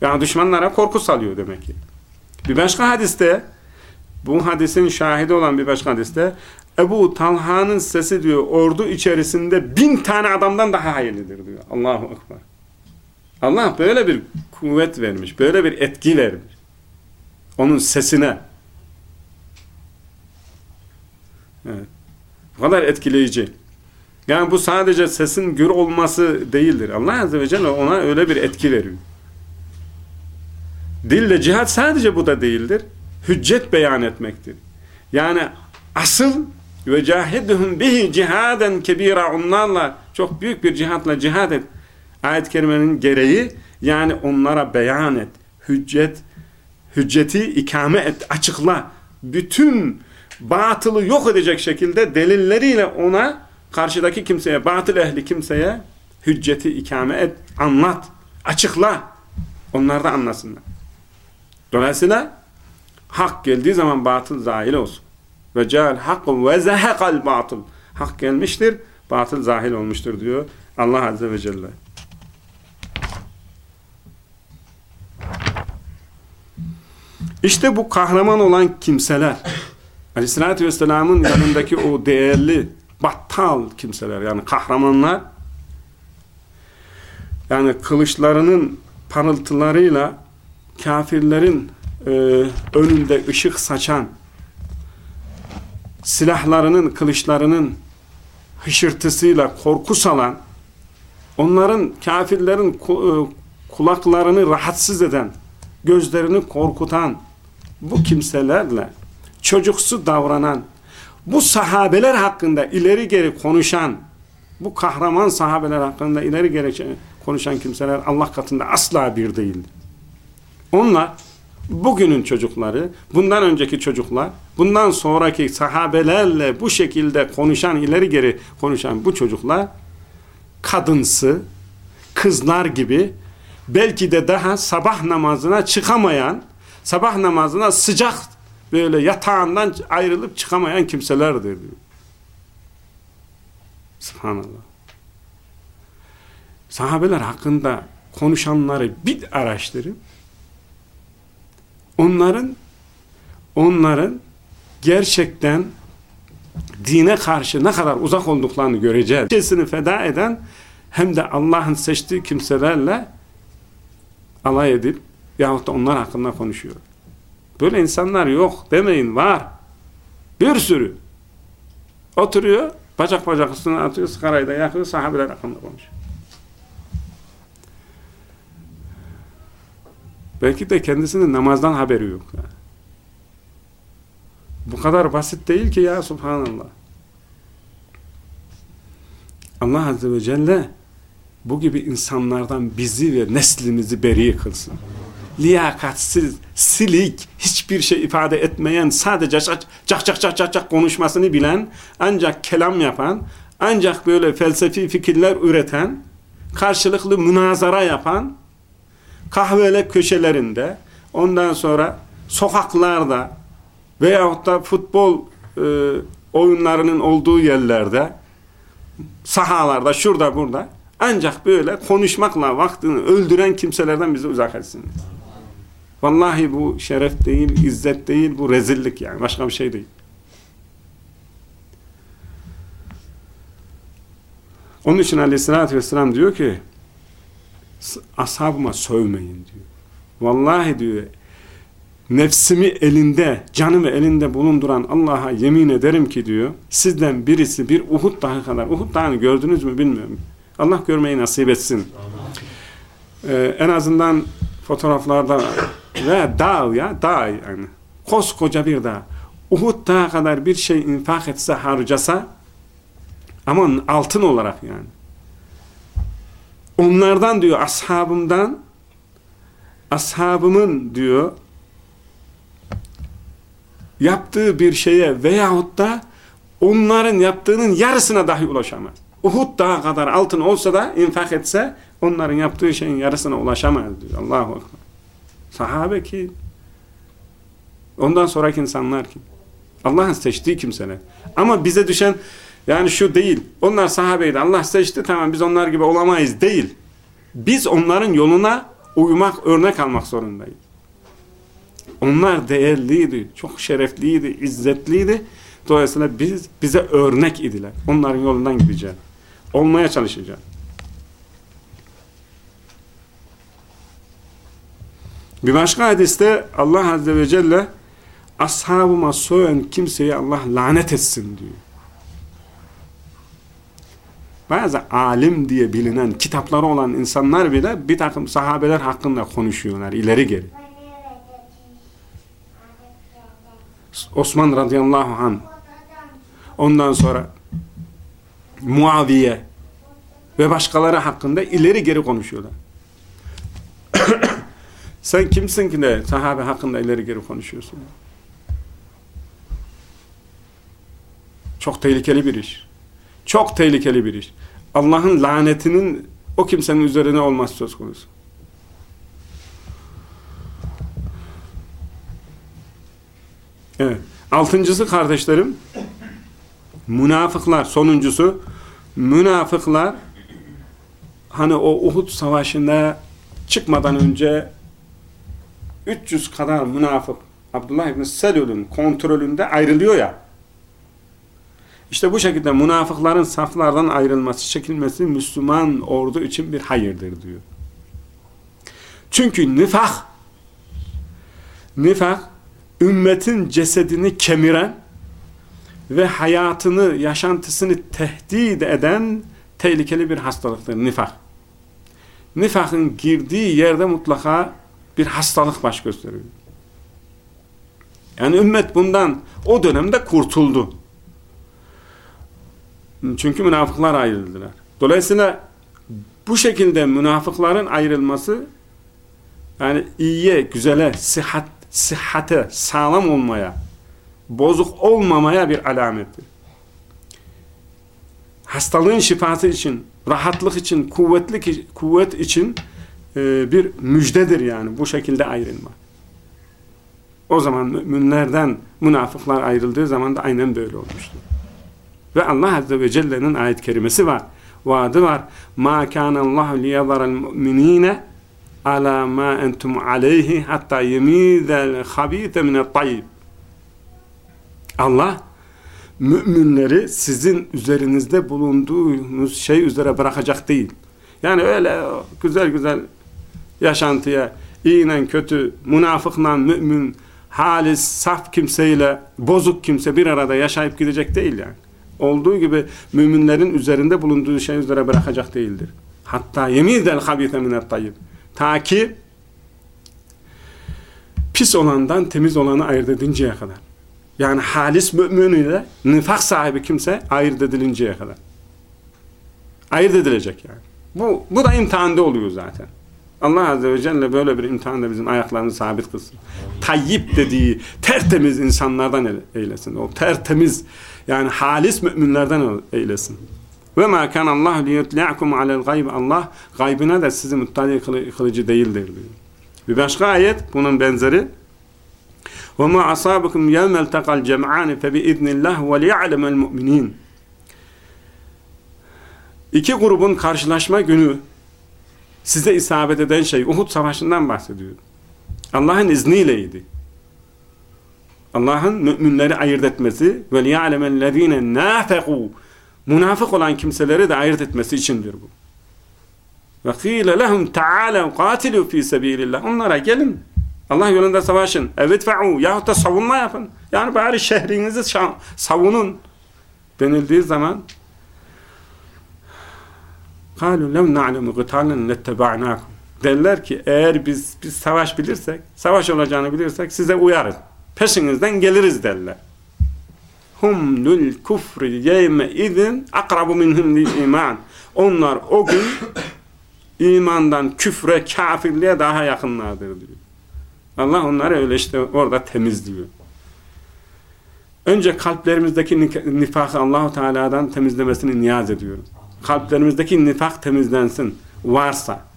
Yani düşmanlara korku salıyor demek ki. Bir başka hadiste, bu hadisin şahidi olan bir başka hadiste, Ebu Talha'nın sesi diyor, ordu içerisinde bin tane adamdan daha hayırlıdır diyor. Allahu Ekber. Allah böyle bir kuvvet vermiş, böyle bir etki vermiş. Onun sesine. Evet. Bu kadar etkileyici. Yani bu sadece sesin gür olması değildir. Allah Azze ve Celle ona öyle bir etki veriyor. Dille cihat sadece bu da değildir. Hüccet beyan etmektir. Yani asıl ve cahidhum bihi cihaden kebira onlarla çok büyük bir cihatla cihad et. Ayet-i kerimenin gereği yani onlara beyan et. Hüccet hücceti ikame et, açıkla. Bütün batılı yok edecek şekilde delilleriyle ona karşıdaki kimseye, batıl ehli kimseye hücceti ikame et, anlat, açıkla. Onlar da anlasınlar. Dolayısıyla hak geldiği zaman batıl zahil olsun. Ve cehal hakkı ve zehekal batıl. Hak gelmiştir, batıl zahil olmuştur diyor Allah Azze ve Celle. İşte bu kahraman olan kimseler Aleyhisselatü Vesselam'ın yanındaki o değerli battal kimseler yani kahramanlar. Yani kılıçlarının parıltılarıyla kafirlerin e, önünde ışık saçan silahlarının, kılıçlarının hışırtısıyla korku salan onların kafirlerin e, kulaklarını rahatsız eden gözlerini korkutan bu kimselerle çocuksu davranan bu sahabeler hakkında ileri geri konuşan, bu kahraman sahabeler hakkında ileri geri konuşan kimseler Allah katında asla bir değildir. Onlar bugünün çocukları, bundan önceki çocuklar, bundan sonraki sahabelerle bu şekilde konuşan, ileri geri konuşan bu çocuklar kadınsı, kızlar gibi belki de daha sabah namazına çıkamayan, sabah namazına sıcak böyle yatağından ayrılıp çıkamayan kimselerdir diyor. Subhanallah. Sahabeler hakkında konuşanları bir araştırın. Onların onların gerçekten dine karşı ne kadar uzak olduklarını göreceğiz. Kendisini feda eden hem de Allah'ın seçtiği kimselerle alay edip yahut da onlar hakkında konuşuyor. Böyle insanlar yok demeyin var. Bir sürü. Oturuyor bacak bacak üstüne atıyor sigarayı da yakıyor sahabeler hakkında konuşuyor. Belki de kendisinin namazdan haberi yok. Bu kadar basit değil ki ya subhanallah. Allah Azze ve Celle bu gibi insanlardan bizi ve neslimizi beri kılsın liyakatsiz, silik, hiçbir şey ifade etmeyen, sadece cak cak cak cak cak konuşmasını bilen, ancak kelam yapan, ancak böyle felsefi fikirler üreten, karşılıklı münazara yapan, kahvele köşelerinde, ondan sonra sokaklarda veyahut da futbol e, oyunlarının olduğu yerlerde, sahalarda, şurada burada, ancak böyle konuşmakla vaktini öldüren kimselerden bizi uzak etsin. Vallahi bu şeref değil, izzet değil, bu rezillik yani. Başka bir şey değil. Onun için aleyhissalatü vesselam diyor ki ashabıma sövmeyin diyor. Vallahi diyor nefsimi elinde, canımı elinde bulunduran Allah'a yemin ederim ki diyor, sizden birisi bir Uhud dağı kadar, Uhud dağını gördünüz mü bilmiyorum. Allah görmeyi nasip etsin. Ee, en azından fotoğraflarda ve dağ ya, dağ yani. Koskoca bir dağ. Uhud dağı kadar bir şey infak etse, harcasa ama altın olarak yani. Onlardan diyor ashabımdan ashabımın diyor yaptığı bir şeye veyahut da onların yaptığının yarısına dahi ulaşamaz. Uhud dağı kadar altın olsa da infak etse onların yaptığı şeyin yarısına ulaşamaz diyor. Allahu Ekber. Sahabe ki ondan sonraki insanlar kim? Allah'ın seçtiği kimseler. Ama bize düşen yani şu değil. Onlar sahabeydi. Allah seçti tamam biz onlar gibi olamayız değil. Biz onların yoluna uymak, örnek almak zorundayız. Onlar değerliydi, çok şerefliydi, izzetliydi. Dolayısıyla biz bize örnek idiler. Onların yolundan gideceğiz. Olmaya çalışacağız. Bir başka hadiste Allah Azze ve Celle ashabıma söven kimseye Allah lanet etsin diyor. Bazı alim diye bilinen kitapları olan insanlar bile bir takım sahabeler hakkında konuşuyorlar ileri geri. Osman radıyallahu anh ondan sonra Muaviye ve başkaları hakkında ileri geri konuşuyorlar. Sen kimsin ki de sahabe hakkında ileri geri konuşuyorsun? Çok tehlikeli bir iş. Çok tehlikeli bir iş. Allah'ın lanetinin o kimsenin üzerine olması söz konusu. Evet. Altıncısı kardeşlerim münafıklar sonuncusu münafıklar hani o Uhud savaşında çıkmadan önce 300 kadar münafık Abdullah İbni Selül'ün kontrolünde ayrılıyor ya işte bu şekilde münafıkların saflardan ayrılması, çekilmesi Müslüman ordu için bir hayırdır diyor. Çünkü nifak nifak ümmetin cesedini kemiren ve hayatını, yaşantısını tehdit eden tehlikeli bir hastalıktır nifak. Nifakın girdiği yerde mutlaka bir hastalık baş gösteriyor. Yani ümmet bundan o dönemde kurtuldu. Çünkü münafıklar ayrıldılar. Dolayısıyla bu şekilde münafıkların ayrılması yani iyiye, güzele, sıhhat, sıhhate, sağlam olmaya, bozuk olmamaya bir alamettir. Hastalığın şifası için, rahatlık için, kuvvetli kuvvet için e, bir müjdedir yani bu şekilde ayrılma. O zaman müminlerden münafıklar ayrıldığı zaman da aynen böyle olmuştur. Ve Allah Azze ve Celle'nin ayet kerimesi var. Vaadi var. مَا كَانَ اللّٰهُ لِيَذَرَ الْمُؤْمِنِينَ عَلَى مَا أَنْتُمْ عَلَيْهِ حَتَّى يَمِيذَ الْخَب۪يثَ مِنَ الطَّيِّبِ Allah müminleri sizin üzerinizde bulunduğunuz şey üzere bırakacak değil. Yani öyle güzel güzel yaşantıya iyiyle kötü, münafıkla mümin, halis, saf kimseyle bozuk kimse bir arada yaşayıp gidecek değil yani olduğu gibi müminlerin üzerinde bulunduğu şey üzere bırakacak değildir. Hatta yemizel habite minet tayyib. Ta ki pis olandan temiz olanı ayırt edinceye kadar. Yani halis mümin ile nifak sahibi kimse ayırt edilinceye kadar. Ayırt edilecek yani. Bu, bu da imtihanda oluyor zaten. Allah Azze ve Celle böyle bir imtihanda bizim ayaklarını sabit kılsın. Tayyip dediği tertemiz insanlardan eylesin. O tertemiz yani halis müminlerden eylesin. Ve ma kan Allah liyutli'akum alel gayb Allah gaybına da sizi muttali kılıcı değildir diyor. Bir başka ayet bunun benzeri. Ve ma asabukum yevmel tekal cem'an fe bi iznillah ve liya'lemel mu'minin. İki grubun karşılaşma günü size isabet eden şey Uhud savaşından bahsediyor. Allah'ın izniyleydi. Allah'ın müminleri ayırt etmesi ve liya'lemellezine nâfekû münafık olan kimseleri de ayırt etmesi içindir bu. Ve kîle lehum ta'âlev kâtilû fî sebîlillah. Onlara gelin. Allah yolunda savaşın. Evet fe'û. Yahut da savunma yapın. Yani bari şehrinizi savunun. Denildiği zaman قَالُوا لَوْ نَعْلَمُ قِتَالًا لَتَّبَعْنَاكُمْ Derler ki eğer biz biz savaş bilirsek, savaş olacağını bilirsek size uyarız. Peşinizden geliriz derler. Hum lul kufri yevme izin akrabu minhum lil iman. Onlar o gün imandan küfre, kafirliğe daha yakınlardır diyor. Allah onları öyle işte orada temizliyor. Önce kalplerimizdeki nifakı Allahu Teala'dan temizlemesini niyaz ediyoruz. Kalplerimizdeki nifak temizlensin varsa.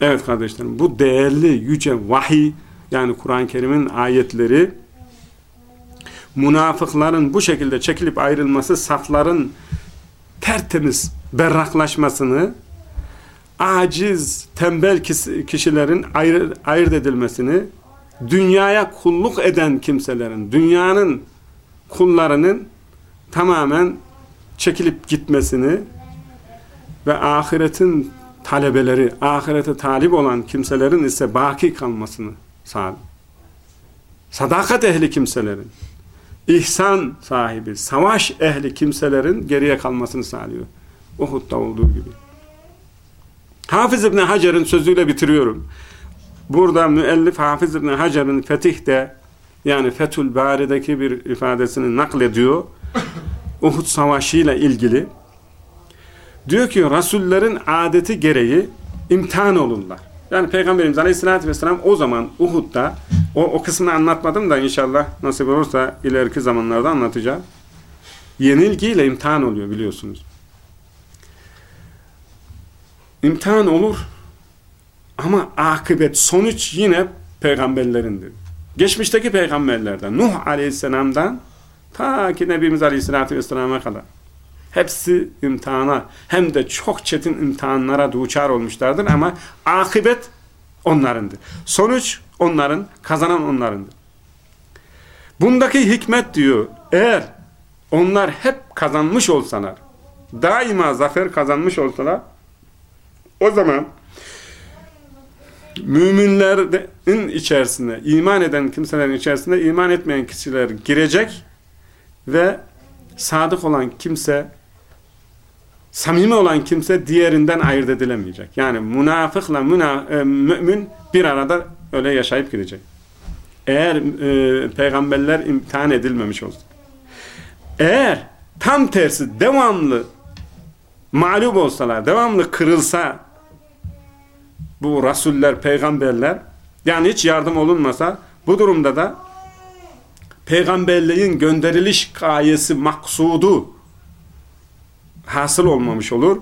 Evet kardeşlerim bu değerli yüce vahiy yani Kur'an-ı Kerim'in ayetleri münafıkların bu şekilde çekilip ayrılması safların tertemiz berraklaşmasını aciz, tembel kişilerin ayır, ayırt edilmesini dünyaya kulluk eden kimselerin, dünyanın kullarının tamamen çekilip gitmesini ve ahiretin talebeleri, ahirete talip olan kimselerin ise baki kalmasını sağlar. Sadakat ehli kimselerin, ihsan sahibi, savaş ehli kimselerin geriye kalmasını sağlıyor. Uhud'da olduğu gibi. Hafız İbni Hacer'in sözüyle bitiriyorum. Burada müellif Hafız İbni Hacer'in Fetih'te yani Fethül Bari'deki bir ifadesini naklediyor. Uhud Savaşı ile ilgili. Diyor ki Rasullerin adeti gereği imtihan olurlar. Yani Peygamberimiz Aleyhisselatü Vesselam o zaman Uhud'da o, o kısmını anlatmadım da inşallah nasip olursa ileriki zamanlarda anlatacağım. Yenilgiyle imtihan oluyor biliyorsunuz. İmtihan olur ama akıbet, sonuç yine peygamberlerindir. Geçmişteki peygamberlerden, Nuh Aleyhisselam'dan ta ki Nebimiz Aleyhisselatü Vesselam'a kadar hepsi imtihana hem de çok çetin imtihanlara duçar olmuşlardır ama akıbet onlarındır. Sonuç onların, kazanan onlarındır. Bundaki hikmet diyor, eğer onlar hep kazanmış olsalar, daima zafer kazanmış olsalar, o zaman müminlerin içerisinde, iman eden kimselerin içerisinde iman etmeyen kişiler girecek ve sadık olan kimse, samimi olan kimse diğerinden ayırt edilemeyecek. Yani münafıkla müna, e, mümin bir arada öyle yaşayıp gidecek. Eğer e, peygamberler imtihan edilmemiş olsa. Eğer tam tersi devamlı mağlup olsalar, devamlı kırılsa bu rasuller, peygamberler yani hiç yardım olunmasa bu durumda da peygamberliğin gönderiliş gayesi, maksudu hasıl olmamış olur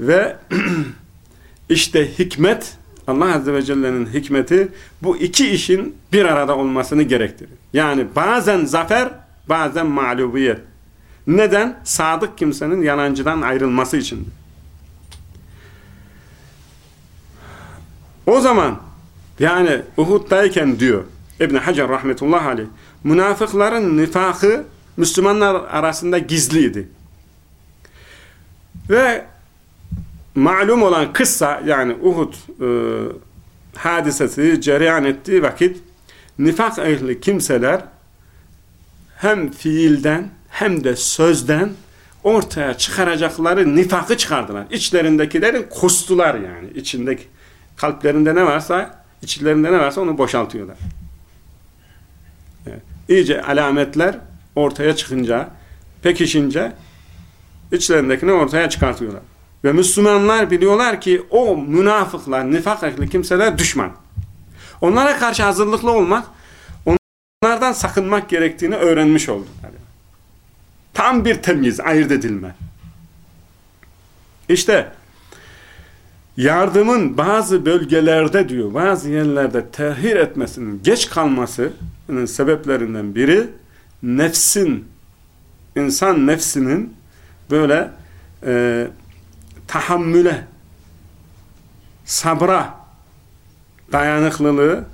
ve işte hikmet Allah Azze ve Celle'nin hikmeti bu iki işin bir arada olmasını gerektirir. Yani bazen zafer, bazen mağlubiyet. Neden? Sadık kimsenin yalancıdan ayrılması içindir. O zaman yani Uhud'dayken diyor İbn Hacer rahmetullah aleyh münafıkların nifakı Müslümanlar arasında gizliydi. Ve malum olan kıssa yani Uhud e, hadisesi cereyan ettiği vakit nifak ehli kimseler hem fiilden hem de sözden ortaya çıkaracakları nifakı çıkardılar. İçlerindekilerin kustular yani. içindeki kalplerinde ne varsa, içlerinde ne varsa onu boşaltıyorlar. Evet. İyice alametler ortaya çıkınca, pekişince içlerindekini ortaya çıkartıyorlar. Ve Müslümanlar biliyorlar ki o münafıklar, nifak ehli kimseler düşman. Onlara karşı hazırlıklı olmak, onlardan sakınmak gerektiğini öğrenmiş olduklar. Tam bir temiz, ayırt edilme. İşte yardımın bazı bölgelerde diyor, bazı yerlerde tehir etmesinin geç kalmasının sebeplerinden biri nefsin, insan nefsinin böyle e, tahammüle, sabra, dayanıklılığı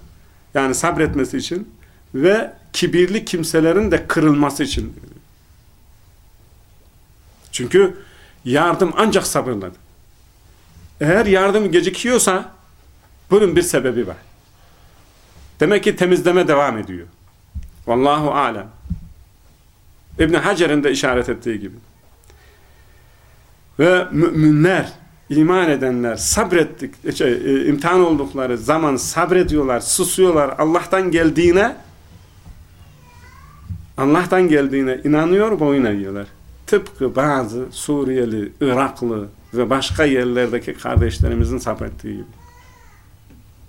yani sabretmesi için ve kibirli kimselerin de kırılması için. Çünkü yardım ancak sabırladır. Eğer yardım gecikiyorsa bunun bir sebebi var. Demek ki temizleme devam ediyor. Vallahu alem. İbn Hacer'in de işaret ettiği gibi. Ve müminler, iman edenler sabrettik, şey, e, imtihan oldukları zaman sabrediyorlar, susuyorlar. Allah'tan geldiğine Allah'tan geldiğine inanıyor, boyun eğiyorlar. Tıpkı bazı Suriyeli, Iraklı ve başka yerlerdeki kardeşlerimizin sabrettiği gibi.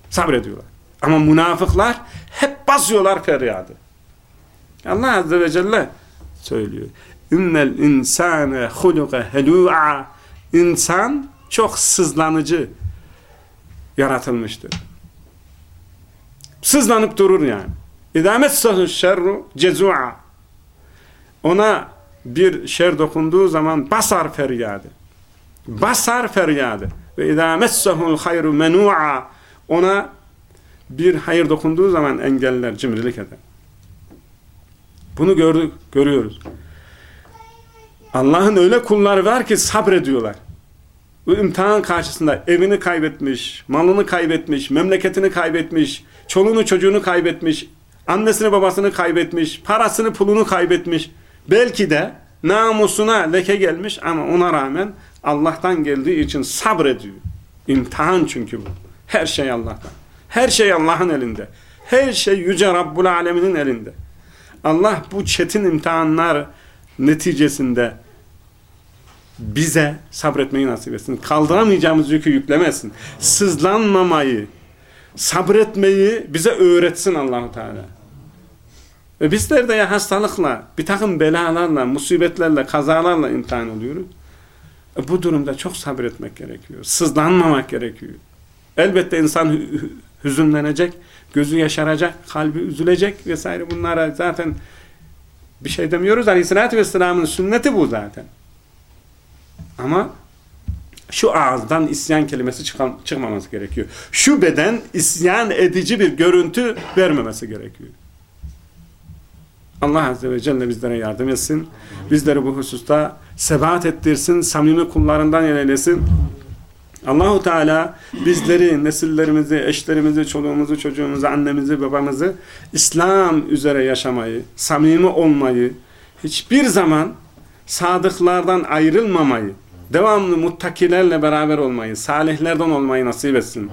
Sabrediyorlar. Ama münafıklar hep basıyorlar feryadı. Allah Azze ve Celle söylüyor. İnnel insane huluka helu'a İnsan çok sızlanıcı yaratılmıştır. Sızlanıp durur yani. İdâmetsahü şerru cezu'a Ona bir şer dokunduğu zaman basar feryadı. Basar feryadı. Ve idâmetsahul hayru menu'a Ona bir hayır dokunduğu zaman engeller, cimrilik eder. Bunu gördük, görüyoruz. Allah'ın öyle kulları var ki sabrediyorlar. Bu imtihan karşısında evini kaybetmiş, malını kaybetmiş, memleketini kaybetmiş, çoluğunu çocuğunu kaybetmiş, annesini babasını kaybetmiş, parasını pulunu kaybetmiş. Belki de namusuna leke gelmiş ama ona rağmen Allah'tan geldiği için sabrediyor. İmtihan çünkü bu. Her şey Allah'tan. Her şey Allah'ın elinde. Her şey Yüce Rabbul Alemin'in elinde. Allah bu çetin imtihanlar neticesinde bize sabretmeyi nasip etsin. Kaldıramayacağımız yükü yüklemesin. Sızlanmamayı, sabretmeyi bize öğretsin Allahu Teala. Ve bizler de ya hastalıkla, bir takım belalarla, musibetlerle, kazalarla imtihan oluyoruz. Bu durumda çok sabretmek gerekiyor. Sızlanmamak gerekiyor. Elbette insan hüzünlenecek, gözü yaşaracak, kalbi üzülecek vesaire bunlara zaten bir şey demiyoruz. Aleyhissalatü Vesselam'ın sünneti bu zaten. Ama şu ağızdan isyan kelimesi çıkmaması gerekiyor. Şu beden isyan edici bir görüntü vermemesi gerekiyor. Allah Azze ve Celle bizlere yardım etsin. Bizleri bu hususta sebat ettirsin. Samimi kullarından eylesin. Allahu Teala bizleri, nesillerimizi, eşlerimizi, çoluğumuzu, çocuğumuzu, annemizi, babamızı İslam üzere yaşamayı, samimi olmayı, hiçbir zaman sadıklardan ayrılmamayı, devamlı muttakilerle beraber olmayı, salihlerden olmayı nasip etsin.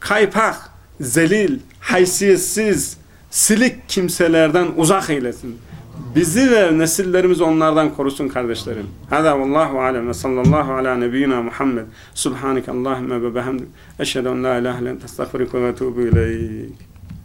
Kaypak, zelil, haysiyetsiz, silik kimselerden uzak eylesin. Bizi ve nesillerimizi onlardan korusun kardeşlerim. Hada vallahu alem ve sallallahu ala nebiyyina Muhammed. Subhaneke Allahümme ve behamdik. Eşhedü en la ilahe len testağfirike ve etubu ileyk.